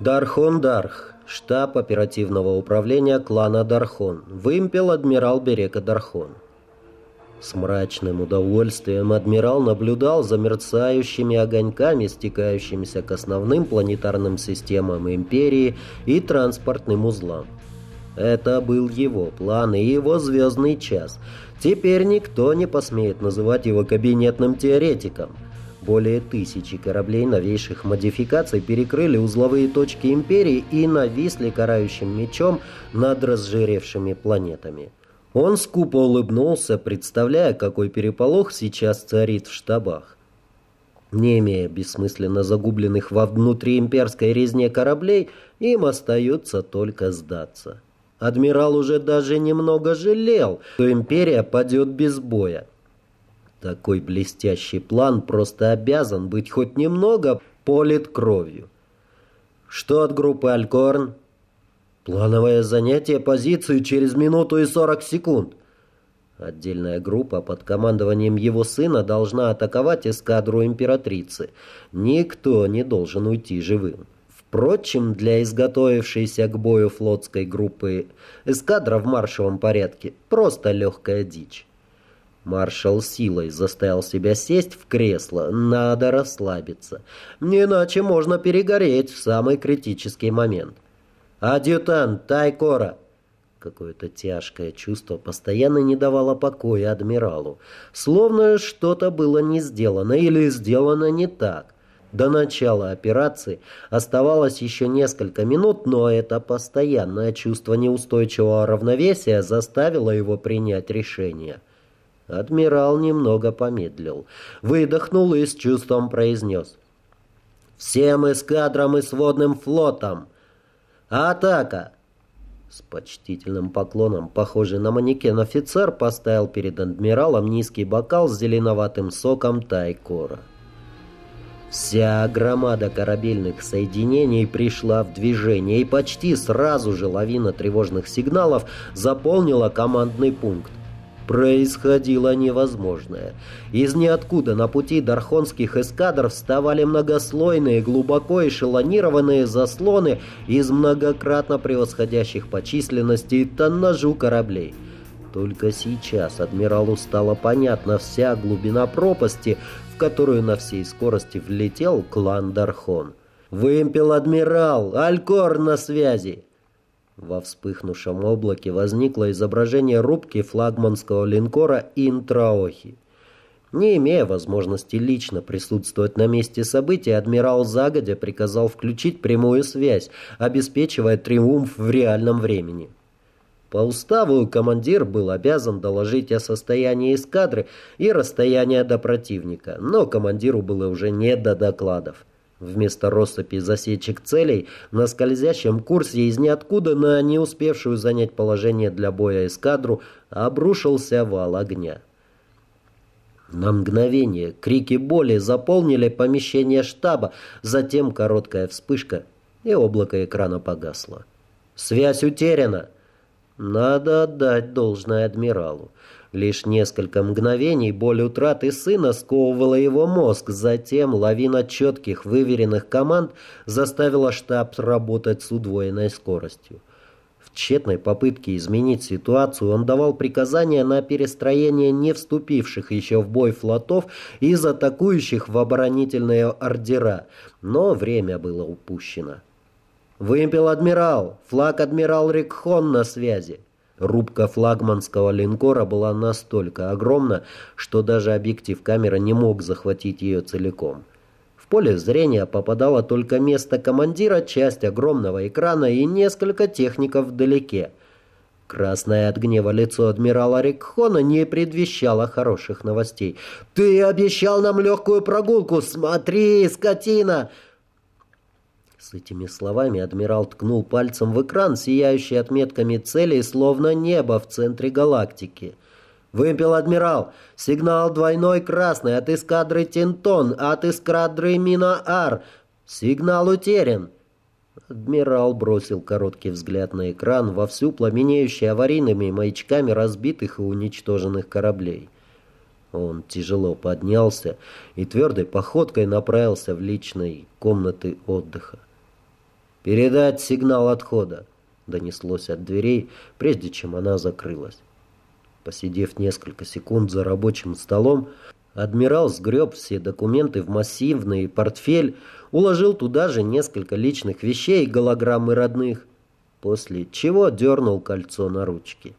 Дархон Дарх, штаб оперативного управления клана Дархон, вымпел адмирал Берека Дархон. С мрачным удовольствием адмирал наблюдал за мерцающими огоньками, стекающимися к основным планетарным системам Империи и транспортным узлам. Это был его план и его звездный час. Теперь никто не посмеет называть его кабинетным теоретиком. Более тысячи кораблей новейших модификаций перекрыли узловые точки Империи и нависли карающим мечом над разжиревшими планетами. Он скупо улыбнулся, представляя, какой переполох сейчас царит в штабах. Не имея бессмысленно загубленных во внутриимперской резне кораблей, им остается только сдаться. Адмирал уже даже немного жалел, что империя падет без боя. Такой блестящий план просто обязан быть хоть немного полит кровью. Что от группы «Алькорн»? Плановое занятие позиции через минуту и 40 секунд. Отдельная группа под командованием его сына должна атаковать эскадру императрицы. Никто не должен уйти живым. Впрочем, для изготовившейся к бою флотской группы эскадра в маршевом порядке просто легкая дичь. Маршал силой заставил себя сесть в кресло. Надо расслабиться. Иначе можно перегореть в самый критический момент. «Адъютант Тайкора!» Какое-то тяжкое чувство постоянно не давало покоя адмиралу. Словно что-то было не сделано или сделано не так. До начала операции оставалось еще несколько минут, но это постоянное чувство неустойчивого равновесия заставило его принять решение. Адмирал немного помедлил, выдохнул и с чувством произнес. «Всем эскадрам и сводным флотам! Атака!» С почтительным поклоном, похожий на манекен офицер, поставил перед адмиралом низкий бокал с зеленоватым соком тайкора. Вся громада корабельных соединений пришла в движение, и почти сразу же лавина тревожных сигналов заполнила командный пункт происходило невозможное. Из ниоткуда на пути дархонских эскадр вставали многослойные, глубоко эшелонированные заслоны из многократно превосходящих по численности тоннажу кораблей. Только сейчас адмиралу стало понятна вся глубина пропасти, в которую на всей скорости влетел клан Дархон. «Вымпел адмирал! Алькор на связи!» Во вспыхнувшем облаке возникло изображение рубки флагманского линкора «Интраохи». Не имея возможности лично присутствовать на месте событий, адмирал загодя приказал включить прямую связь, обеспечивая триумф в реальном времени. По уставу командир был обязан доложить о состоянии эскадры и расстоянии до противника, но командиру было уже не до докладов. Вместо россыпи засечек целей на скользящем курсе из ниоткуда на не успевшую занять положение для боя эскадру обрушился вал огня. На мгновение крики боли заполнили помещение штаба, затем короткая вспышка, и облако экрана погасло. «Связь утеряна!» Надо отдать должное адмиралу. Лишь несколько мгновений боль утраты сына сковывала его мозг, затем лавина четких, выверенных команд заставила штаб работать с удвоенной скоростью. В тщетной попытке изменить ситуацию он давал приказания на перестроение не вступивших еще в бой флотов из атакующих в оборонительные ордера, но время было упущено. «Вымпел адмирал! Флаг адмирал Рикхон на связи!» Рубка флагманского линкора была настолько огромна, что даже объектив камеры не мог захватить ее целиком. В поле зрения попадало только место командира, часть огромного экрана и несколько техников вдалеке. Красное от гнева лицо адмирала Рикхона не предвещало хороших новостей. «Ты обещал нам легкую прогулку! Смотри, скотина!» С этими словами адмирал ткнул пальцем в экран, сияющий отметками целей, словно небо в центре галактики. «Вымпел, адмирал! Сигнал двойной красный от эскадры Тинтон, от эскадры Мина-Ар! Сигнал утерян!» Адмирал бросил короткий взгляд на экран, вовсю пламенеющий аварийными маячками разбитых и уничтоженных кораблей. Он тяжело поднялся и твердой походкой направился в личной комнаты отдыха. «Передать сигнал отхода», — донеслось от дверей, прежде чем она закрылась. Посидев несколько секунд за рабочим столом, адмирал сгреб все документы в массивный портфель, уложил туда же несколько личных вещей и голограммы родных, после чего дернул кольцо на ручке.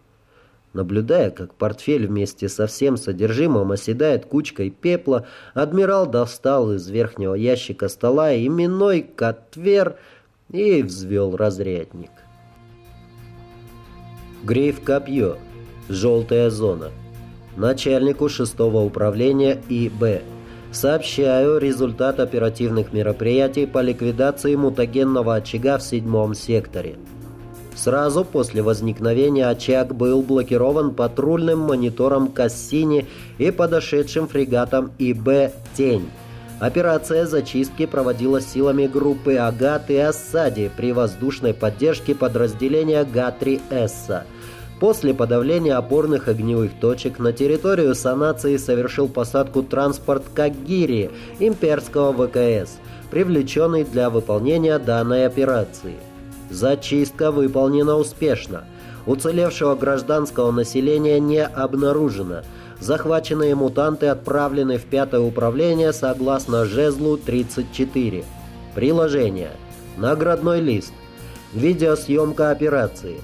Наблюдая, как портфель вместе со всем содержимым оседает кучкой пепла, адмирал достал из верхнего ящика стола именной котвер и взвел разрядник. Грейв Копье. Желтая зона. Начальнику шестого управления ИБ. Сообщаю результат оперативных мероприятий по ликвидации мутагенного очага в седьмом секторе. Сразу после возникновения очаг был блокирован патрульным монитором Кассини и подошедшим фрегатом ИБ «Тень». Операция зачистки проводилась силами группы «Агат» и «Ассади» при воздушной поддержке подразделения «Га-3 После подавления опорных огневых точек на территорию санации совершил посадку транспорт Кагири имперского ВКС, привлеченный для выполнения данной операции. Зачистка выполнена успешно. Уцелевшего гражданского населения не обнаружено. Захваченные мутанты отправлены в пятое управление согласно жезлу 34. Приложение. Наградной лист. Видеосъемка операции.